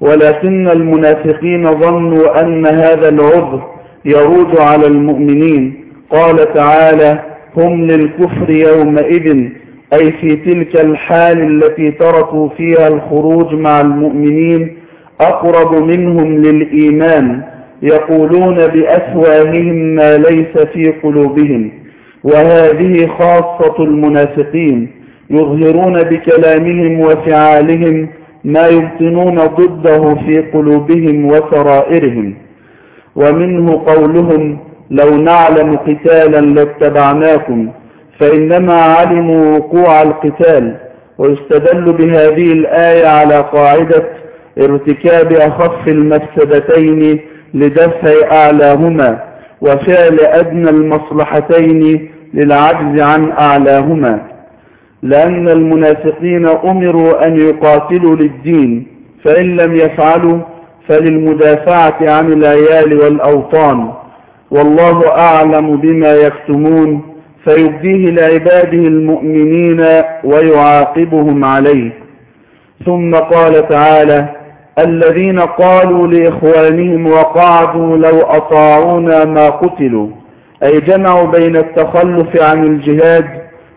ولكن المنافقين ظنوا أن هذا العذر يرود على المؤمنين. قال تعالى هم للكفر يومئذ أي في تلك الحال التي تركوا فيها الخروج مع المؤمنين أقرب منهم للإيمان يقولون بأفواههم ما ليس في قلوبهم. وهذه خاصة المنافقين يظهرون بكلامهم وفعالهم ما يبطنون ضده في قلوبهم وسرائرهم. ومنه قولهم لو نعلم قتالا لاتبعناكم فإنما علموا وقوع القتال ويستدل بهذه الآية على قاعدة ارتكاب أخف المفسدتين لدفع أعلاهما وفعل أدنى المصلحتين للعجز عن أعلاهما. لأن المنافقين أمروا أن يقاتلوا للدين فإن لم يفعلوا فللمدافعة عن العيال والأوطان. والله أعلم بما يكتمون. فيبديه لعباده المؤمنين ويعاقبهم عليه. ثم قال تعالى الذين قالوا لإخوانهم وقعدوا لو أطاعونا ما قتلوا. أي جمعوا بين التخلف عن الجهاد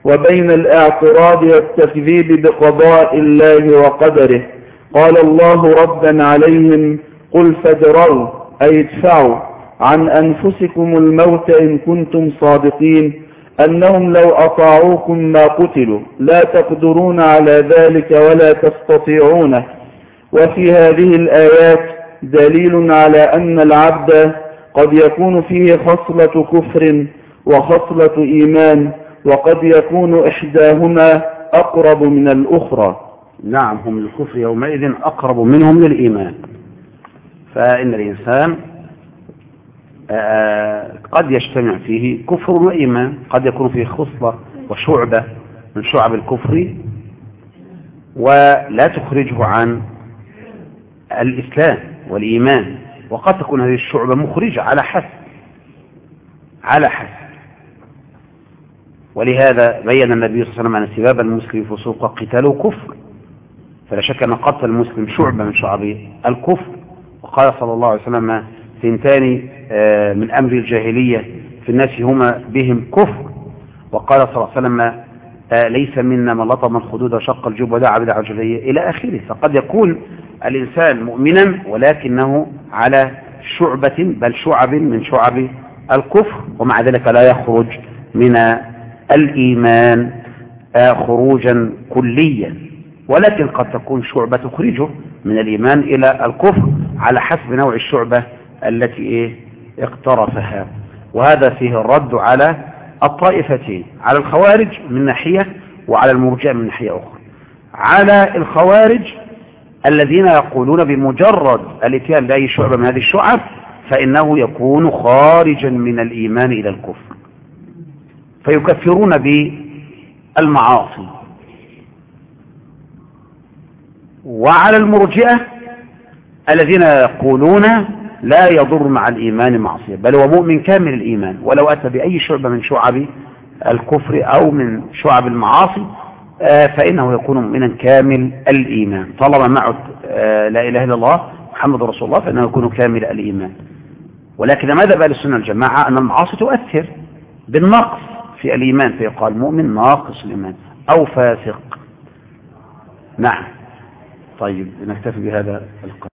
وبين الاعتراض والتكذيب بقضاء الله وقدره. قال الله ردا عليهم قل فادروا أي ادفعوا عن أنفسكم الموت إن كنتم صادقين أنهم لو أطاعوكم ما قتلوا لا تقدرون على ذلك ولا تستطيعونه. وفي هذه الآيات دليل على أن العبد قد يكون فيه خصلة كفر وخصلة إيمان وقد يكون إحداهما أقرب من الأخرى. نعم هم للكفر يومئذ أقرب منهم للإيمان. فإن الإنسان قد يجتمع فيه كفر وإيمان قد يكون فيه خصلة وشعبة من شعب الكفر ولا تخرجه عن الإسلام والإيمان. وقد تكون هذه الشعبة مخرجة على حسب على حسب. ولهذا بين النبي صلى الله عليه وسلم أن سباب المسلم فسوق قتاله كفر. فلا شك أن قتل المسلم شعبة من شعب الكفر. وقال صلى الله عليه وسلم ثنتان من أمر الجاهلية في الناس هما بهم كفر. وقال صلى الله عليه وسلم ليس منا من لطم الخدود وشق الجب ودعا بدعا الجاهلية إلى آخره. فقد يكون الإنسان مؤمنا ولكنه على شعبة بل شعب من شعب الكفر. ومع ذلك لا يخرج من الإيمان خروجا كليا. ولكن قد تكون شعبة تخرجه من الإيمان إلى الكفر على حسب نوع الشعبة التي إيه؟ اقترفها. وهذا فيه الرد على الطائفتين على الخوارج من ناحية وعلى المرجع من ناحية أخرى. على الخوارج الذين يقولون بمجرد الاتيان بأي شعبة من هذه الشعب فإنه يكون خارجا من الإيمان إلى الكفر. فيكفرون بالمعاصي. وعلى المرجئة الذين يقولون لا يضر مع الإيمان معصية بل هو مؤمن كامل الإيمان ولو أتى بأي شعبة من شعب الكفر أو من شعب المعاصي آه، فإنه يكون مؤمنا كامل الإيمان. طالما معه آه، لا إله إلا الله محمد رسول الله فإنه يكون كامل الإيمان. ولكن ماذا بقى للسنة الجماعة؟ أن المعاصي تؤثر بالنقص في الإيمان فيقال مؤمن ناقص الإيمان أو فاسق. نعم. طيب نكتفي بهذا القدر.